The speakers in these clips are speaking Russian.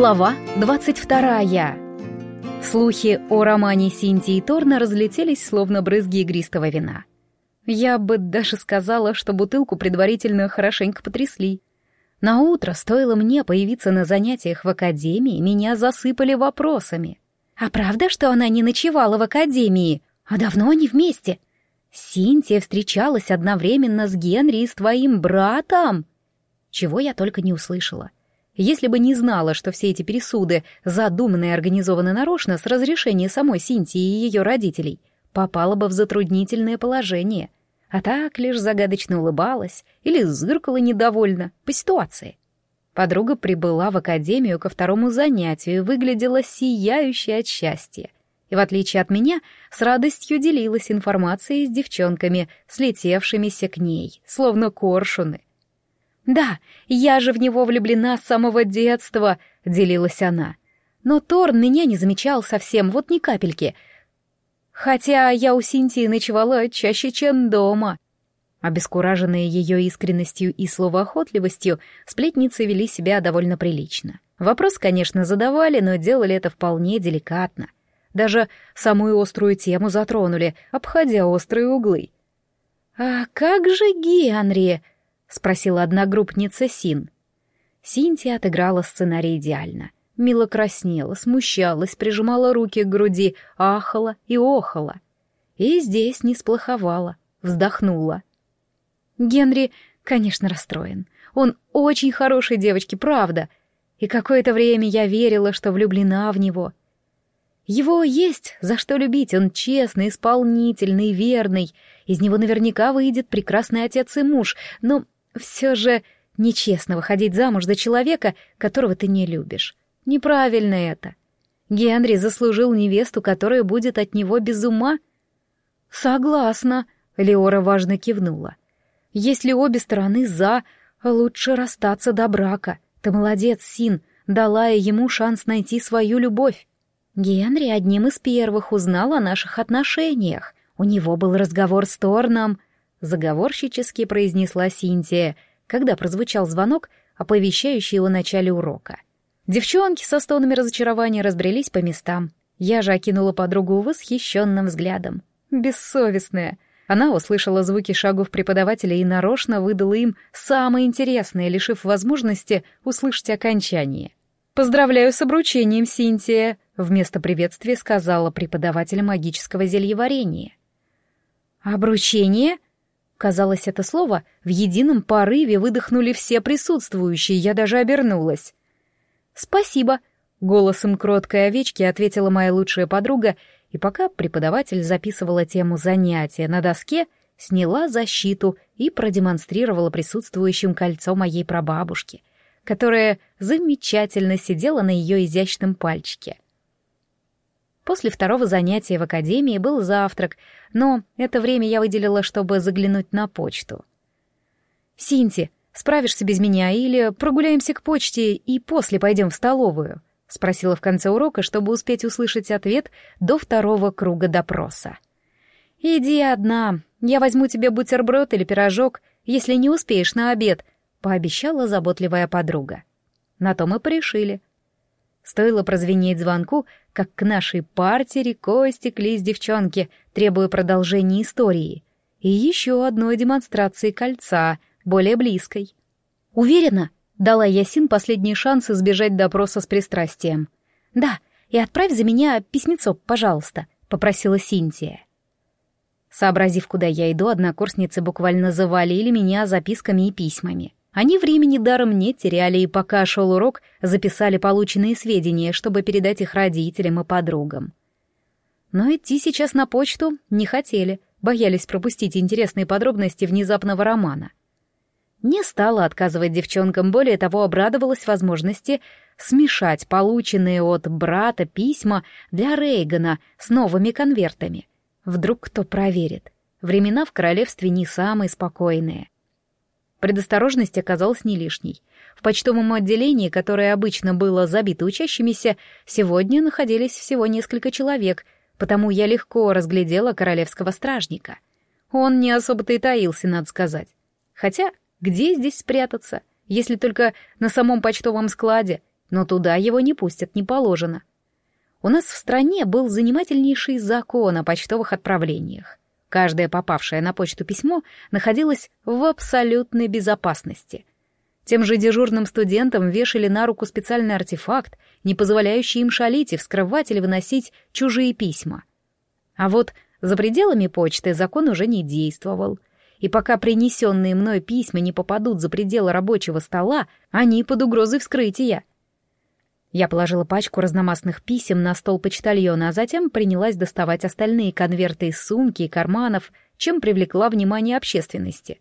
Глава 22. Слухи о романе Синтии Торна разлетелись, словно брызги игристого вина. Я бы даже сказала, что бутылку предварительно хорошенько потрясли. На утро стоило мне появиться на занятиях в академии, меня засыпали вопросами. А правда, что она не ночевала в академии? А давно они вместе? Синтия встречалась одновременно с Генри и с твоим братом? Чего я только не услышала. Если бы не знала, что все эти пересуды задуманы и организованы нарочно с разрешения самой Синтии и ее родителей, попала бы в затруднительное положение. А так лишь загадочно улыбалась или зыркала недовольно по ситуации. Подруга прибыла в академию ко второму занятию и выглядела сияющей от счастья. И в отличие от меня, с радостью делилась информацией с девчонками, слетевшимися к ней, словно коршуны. «Да, я же в него влюблена с самого детства», — делилась она. «Но Торн меня не замечал совсем, вот ни капельки. Хотя я у Синтии ночевала чаще, чем дома». Обескураженные ее искренностью и словоохотливостью, сплетницы вели себя довольно прилично. Вопрос, конечно, задавали, но делали это вполне деликатно. Даже самую острую тему затронули, обходя острые углы. «А как же Генри?» — спросила одногруппница Син. Синтия отыграла сценарий идеально. Мила краснела, смущалась, прижимала руки к груди, ахала и охала. И здесь не сплоховала, вздохнула. Генри, конечно, расстроен. Он очень хороший девочки, правда. И какое-то время я верила, что влюблена в него. Его есть за что любить, он честный, исполнительный, верный. Из него наверняка выйдет прекрасный отец и муж, но все же нечестно выходить замуж за человека, которого ты не любишь. Неправильно это. Генри заслужил невесту, которая будет от него без ума. Согласна, Леора важно кивнула. Если обе стороны за, лучше расстаться до брака. Ты молодец, Син, дала ему шанс найти свою любовь. Генри одним из первых узнал о наших отношениях. У него был разговор с Торном — заговорщически произнесла Синтия, когда прозвучал звонок, оповещающий о начале урока. Девчонки со стонами разочарования разбрелись по местам. Я же окинула подругу восхищенным взглядом. Бессовестная. Она услышала звуки шагов преподавателя и нарочно выдала им самое интересное, лишив возможности услышать окончание. «Поздравляю с обручением, Синтия!» — вместо приветствия сказала преподаватель магического зельеварения. «Обручение?» Казалось, это слово в едином порыве выдохнули все присутствующие, я даже обернулась. «Спасибо», — голосом кроткой овечки ответила моя лучшая подруга, и пока преподаватель записывала тему занятия на доске, сняла защиту и продемонстрировала присутствующим кольцо моей прабабушки, которое замечательно сидело на ее изящном пальчике. После второго занятия в академии был завтрак, но это время я выделила, чтобы заглянуть на почту. «Синти, справишься без меня или прогуляемся к почте и после пойдем в столовую?» — спросила в конце урока, чтобы успеть услышать ответ до второго круга допроса. «Иди одна, я возьму тебе бутерброд или пирожок, если не успеешь на обед», — пообещала заботливая подруга. На то мы порешили — Стоило прозвенеть звонку, как к нашей партии рекой стеклись девчонки, требуя продолжения истории. И еще одной демонстрации кольца, более близкой. «Уверена?» — дала Ясин последний шанс избежать допроса с пристрастием. «Да, и отправь за меня письмецо, пожалуйста», — попросила Синтия. Сообразив, куда я иду, однокурсницы буквально завалили меня записками и письмами. Они времени даром не теряли, и пока шел урок, записали полученные сведения, чтобы передать их родителям и подругам. Но идти сейчас на почту не хотели, боялись пропустить интересные подробности внезапного романа. Не стала отказывать девчонкам, более того, обрадовалась возможности смешать полученные от брата письма для Рейгана с новыми конвертами. Вдруг кто проверит. Времена в королевстве не самые спокойные. Предосторожность оказалась не лишней. В почтовом отделении, которое обычно было забито учащимися, сегодня находились всего несколько человек, потому я легко разглядела королевского стражника. Он не особо-то и таился, надо сказать. Хотя, где здесь спрятаться, если только на самом почтовом складе? но туда его не пустят, не положено. У нас в стране был занимательнейший закон о почтовых отправлениях. Каждое попавшее на почту письмо находилось в абсолютной безопасности. Тем же дежурным студентам вешали на руку специальный артефакт, не позволяющий им шалить и вскрывать или выносить чужие письма. А вот за пределами почты закон уже не действовал. И пока принесенные мной письма не попадут за пределы рабочего стола, они под угрозой вскрытия. Я положила пачку разномастных писем на стол почтальона, а затем принялась доставать остальные конверты из сумки и карманов, чем привлекла внимание общественности.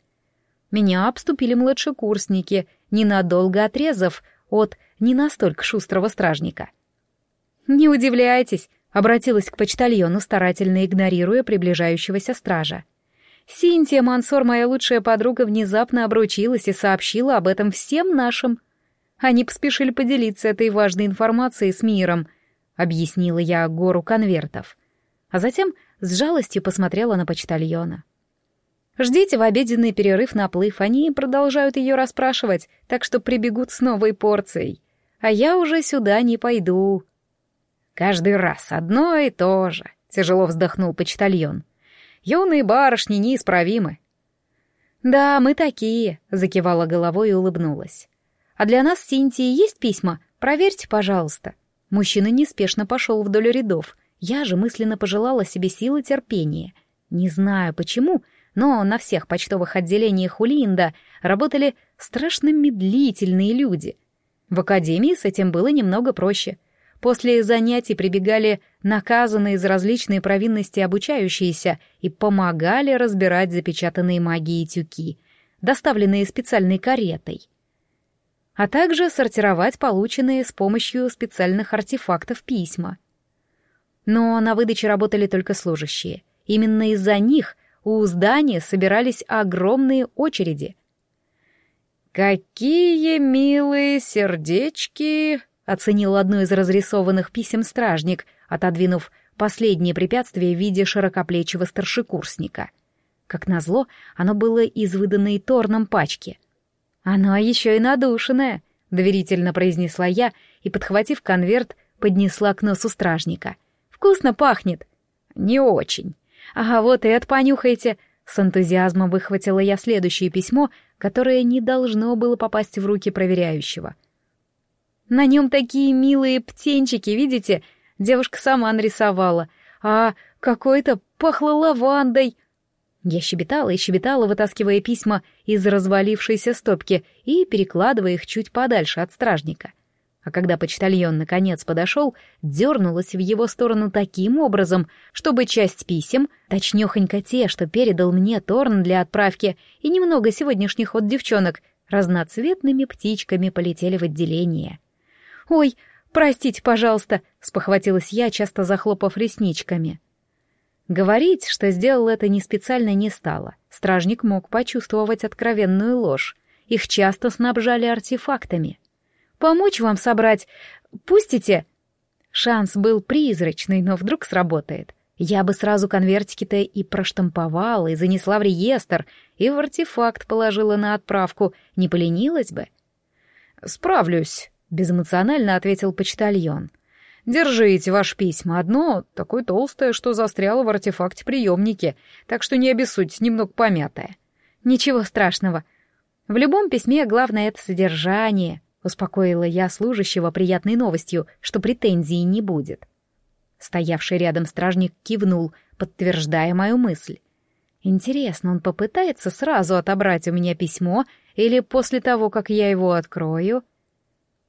Меня обступили младшекурсники, ненадолго отрезав от не настолько шустрого стражника. «Не удивляйтесь», — обратилась к почтальону, старательно игнорируя приближающегося стража. «Синтия Мансор, моя лучшая подруга, внезапно обручилась и сообщила об этом всем нашим они поспешили поделиться этой важной информацией с миром, объяснила я гору конвертов. А затем с жалостью посмотрела на почтальона. Ждите в обеденный перерыв наплыв, они продолжают ее расспрашивать, так что прибегут с новой порцией. А я уже сюда не пойду. Каждый раз одно и то же, тяжело вздохнул почтальон. Юные барышни неисправимы. Да, мы такие, закивала головой и улыбнулась. А для нас с Синтией есть письма? Проверьте, пожалуйста». Мужчина неспешно пошел вдоль рядов. Я же мысленно пожелала себе силы терпения. Не знаю почему, но на всех почтовых отделениях Улинда работали страшно медлительные люди. В академии с этим было немного проще. После занятий прибегали наказанные за различные провинности обучающиеся и помогали разбирать запечатанные магией тюки, доставленные специальной каретой а также сортировать полученные с помощью специальных артефактов письма. Но на выдаче работали только служащие. Именно из-за них у здания собирались огромные очереди. «Какие милые сердечки!» — оценил одно из разрисованных писем стражник, отодвинув последнее препятствие в виде широкоплечего старшекурсника. Как назло, оно было из выданной Торном пачки — «Оно еще и надушенное», — доверительно произнесла я и, подхватив конверт, поднесла к носу стражника. «Вкусно пахнет». «Не очень». «Ага, вот и это понюхайте». С энтузиазмом выхватила я следующее письмо, которое не должно было попасть в руки проверяющего. «На нем такие милые птенчики, видите? Девушка сама нарисовала. А какой-то пахло лавандой». Я щебетала и щебетала, вытаскивая письма из развалившейся стопки и перекладывая их чуть подальше от стражника. А когда почтальон наконец подошел, дернулась в его сторону таким образом, чтобы часть писем, точнёхонько те, что передал мне Торн для отправки, и немного сегодняшних от девчонок, разноцветными птичками полетели в отделение. «Ой, простите, пожалуйста», — спохватилась я, часто захлопав ресничками. Говорить, что сделал это не специально, не стало. Стражник мог почувствовать откровенную ложь. Их часто снабжали артефактами. «Помочь вам собрать? Пустите?» Шанс был призрачный, но вдруг сработает. Я бы сразу конвертики-то и проштамповала, и занесла в реестр, и в артефакт положила на отправку, не поленилась бы. «Справлюсь», — безэмоционально ответил почтальон. Держите ваше письма. Одно такое толстое, что застряло в артефакте приемники, так что не обессудьте, немного помятое. Ничего страшного. В любом письме главное — это содержание, — успокоила я служащего приятной новостью, что претензий не будет. Стоявший рядом стражник кивнул, подтверждая мою мысль. Интересно, он попытается сразу отобрать у меня письмо или после того, как я его открою?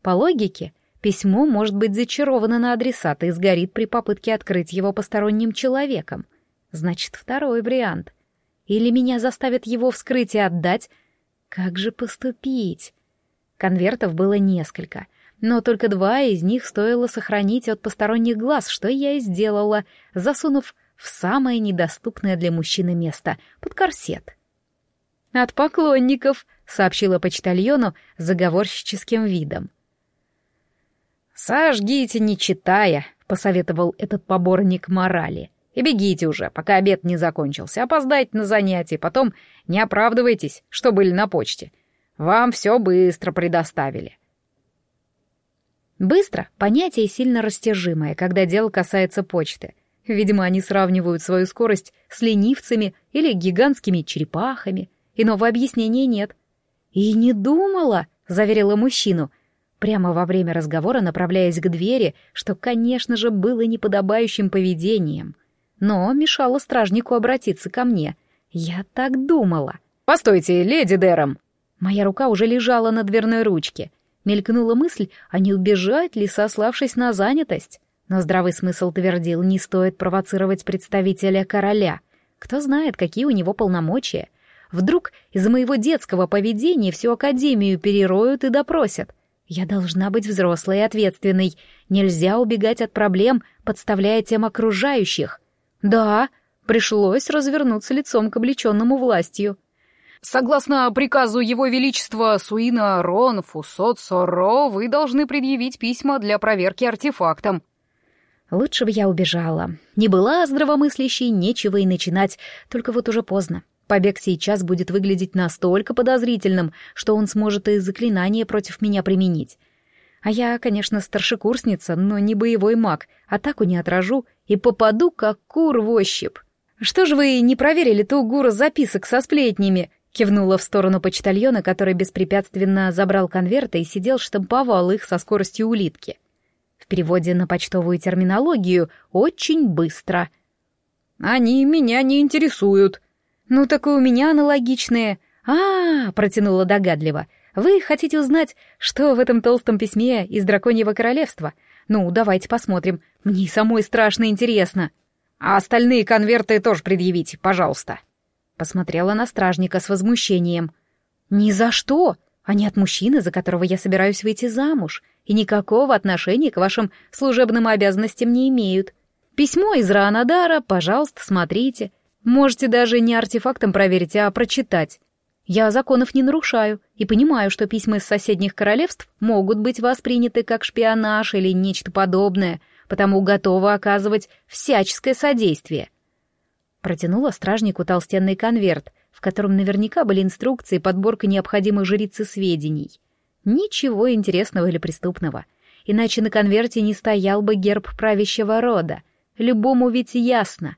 По логике, Письмо может быть зачаровано на адресата и сгорит при попытке открыть его посторонним человеком. Значит, второй вариант. Или меня заставят его вскрыть и отдать. Как же поступить? Конвертов было несколько, но только два из них стоило сохранить от посторонних глаз, что я и сделала, засунув в самое недоступное для мужчины место — под корсет. «От поклонников», — сообщила почтальону заговорщическим видом. «Сожгите, не читая», — посоветовал этот поборник морали. «И бегите уже, пока обед не закончился. Опоздайте на занятия, потом не оправдывайтесь, что были на почте. Вам все быстро предоставили». Быстро — понятие сильно растяжимое, когда дело касается почты. Видимо, они сравнивают свою скорость с ленивцами или гигантскими черепахами. Иного объяснения нет. «И не думала», — заверила мужчину, прямо во время разговора направляясь к двери, что, конечно же, было неподобающим поведением. Но мешало стражнику обратиться ко мне. Я так думала. «Постойте, леди Дэром!» Моя рука уже лежала на дверной ручке. Мелькнула мысль, а не убежать ли, сославшись на занятость. Но здравый смысл твердил, не стоит провоцировать представителя короля. Кто знает, какие у него полномочия. Вдруг из-за моего детского поведения всю академию перероют и допросят. Я должна быть взрослой и ответственной. Нельзя убегать от проблем, подставляя тем окружающих. Да, пришлось развернуться лицом к облеченному властью. Согласно приказу Его Величества Суина Рон Фусот Соро, вы должны предъявить письма для проверки артефактом. Лучше бы я убежала. Не была здравомыслящей, нечего и начинать, только вот уже поздно. Побег сейчас будет выглядеть настолько подозрительным, что он сможет и заклинание против меня применить. А я, конечно, старшекурсница, но не боевой маг, атаку не отражу и попаду, как кур в ощупь. Что же вы не проверили ту гуру записок со сплетнями? Кивнула в сторону почтальона, который беспрепятственно забрал конверты и сидел штамповал их со скоростью улитки. В переводе на почтовую терминологию «очень быстро». «Они меня не интересуют». «Ну, так и у меня аналогичные». А, -а, а протянула догадливо. «Вы хотите узнать, что в этом толстом письме из Драконьего Королевства? Ну, давайте посмотрим. Мне самой страшно интересно». «А остальные конверты тоже предъявите, пожалуйста». Посмотрела на стражника с возмущением. «Ни за что! Они от мужчины, за которого я собираюсь выйти замуж, и никакого отношения к вашим служебным обязанностям не имеют. Письмо из Раанадара, пожалуйста, смотрите. Можете даже не артефактом проверить, а прочитать. Я законов не нарушаю и понимаю, что письма из соседних королевств могут быть восприняты как шпионаж или нечто подобное, потому готова оказывать всяческое содействие. Протянула стражнику толстенный конверт, в котором наверняка были инструкции и подборка необходимых жрицы сведений. Ничего интересного или преступного. Иначе на конверте не стоял бы герб правящего рода. Любому ведь ясно.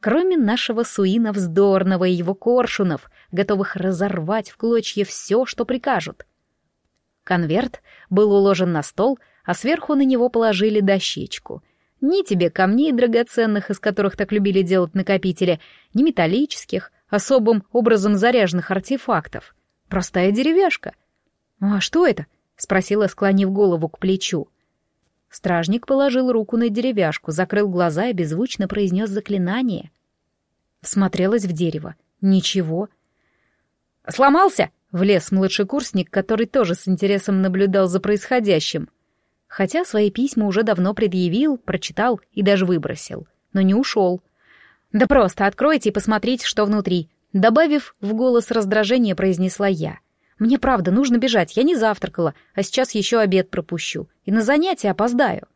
Кроме нашего Суина Вздорного и его коршунов, готовых разорвать в клочья все, что прикажут. Конверт был уложен на стол, а сверху на него положили дощечку — ни тебе камней драгоценных, из которых так любили делать накопители, ни металлических, особым образом заряженных артефактов. Простая деревяшка. «А что это?» — спросила, склонив голову к плечу. Стражник положил руку на деревяшку, закрыл глаза и беззвучно произнес заклинание. Всмотрелась в дерево. Ничего. «Сломался?» — влез младший курсник, который тоже с интересом наблюдал за происходящим хотя свои письма уже давно предъявил, прочитал и даже выбросил, но не ушел. «Да просто откройте и посмотрите, что внутри», добавив в голос раздражение, произнесла я. «Мне правда нужно бежать, я не завтракала, а сейчас еще обед пропущу, и на занятия опоздаю».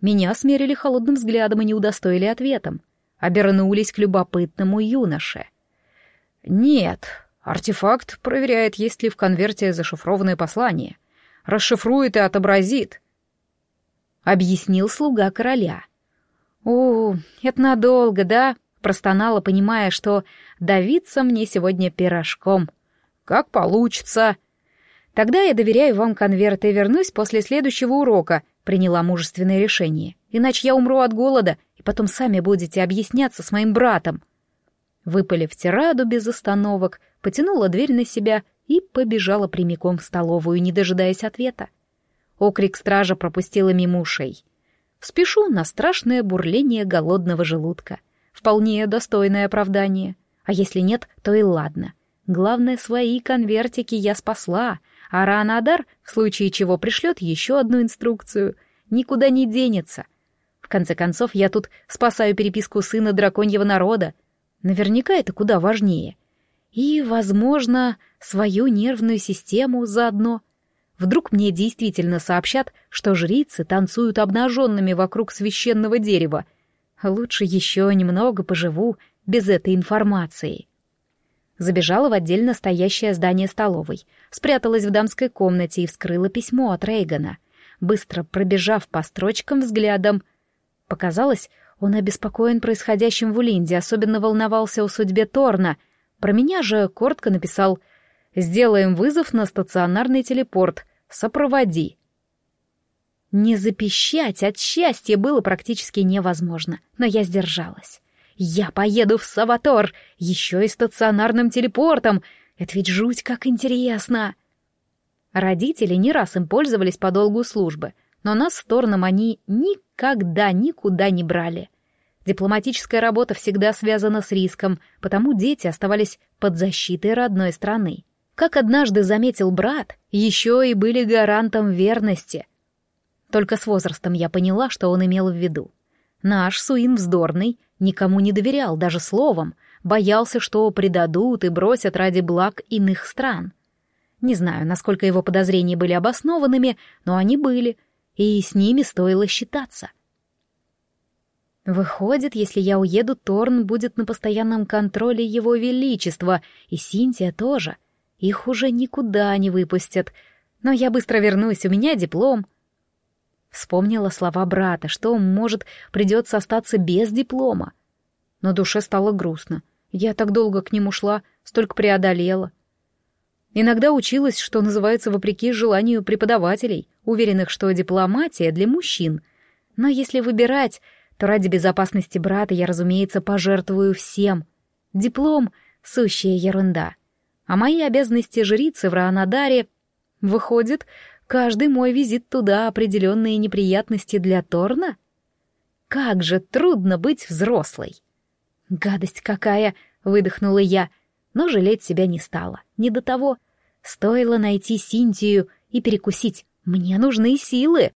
Меня смерили холодным взглядом и не удостоили ответом. Обернулись к любопытному юноше. «Нет, артефакт проверяет, есть ли в конверте зашифрованное послание», расшифрует и отобразит», — объяснил слуга короля. «О, это надолго, да?» — простонала, понимая, что давиться мне сегодня пирожком. «Как получится». «Тогда я доверяю вам конверт и вернусь после следующего урока», — приняла мужественное решение. «Иначе я умру от голода, и потом сами будете объясняться с моим братом». Выпалив тираду без остановок, потянула дверь на себя и побежала прямиком в столовую, не дожидаясь ответа. Окрик стража пропустила мимо ушей. Спешу на страшное бурление голодного желудка. Вполне достойное оправдание. А если нет, то и ладно. Главное, свои конвертики я спасла, а Ранадар, в случае чего, пришлет еще одну инструкцию. Никуда не денется. В конце концов, я тут спасаю переписку сына драконьего народа. Наверняка это куда важнее — и, возможно, свою нервную систему заодно. Вдруг мне действительно сообщат, что жрицы танцуют обнаженными вокруг священного дерева. Лучше еще немного поживу без этой информации. Забежала в отдельно стоящее здание столовой, спряталась в дамской комнате и вскрыла письмо от Рейгана. быстро пробежав по строчкам взглядом. Показалось, он обеспокоен происходящим в Улинде, особенно волновался о судьбе Торна. Про меня же коротко написал «Сделаем вызов на стационарный телепорт. Сопроводи». Не запищать от счастья было практически невозможно, но я сдержалась. «Я поеду в Саватор, еще и стационарным телепортом. Это ведь жуть как интересно!» Родители не раз им пользовались по долгу службы, но нас с Торном они никогда никуда не брали. Дипломатическая работа всегда связана с риском, потому дети оставались под защитой родной страны. Как однажды заметил брат, еще и были гарантом верности. Только с возрастом я поняла, что он имел в виду. Наш Суин вздорный никому не доверял даже словом, боялся, что предадут и бросят ради благ иных стран. Не знаю, насколько его подозрения были обоснованными, но они были, и с ними стоило считаться. Выходит, если я уеду, Торн будет на постоянном контроле его величества, и Синтия тоже. Их уже никуда не выпустят. Но я быстро вернусь, у меня диплом. Вспомнила слова брата, что, может, придется остаться без диплома. На душе стало грустно. Я так долго к нему шла, столько преодолела. Иногда училась, что называется, вопреки желанию преподавателей, уверенных, что дипломатия для мужчин. Но если выбирать, то ради безопасности брата я, разумеется, пожертвую всем. Диплом — сущая ерунда. А мои обязанности жрицы в Раанодаре... Выходит, каждый мой визит туда определенные неприятности для Торна? Как же трудно быть взрослой! «Гадость какая!» — выдохнула я, но жалеть себя не стала. Не до того. Стоило найти Синтию и перекусить. Мне нужны силы.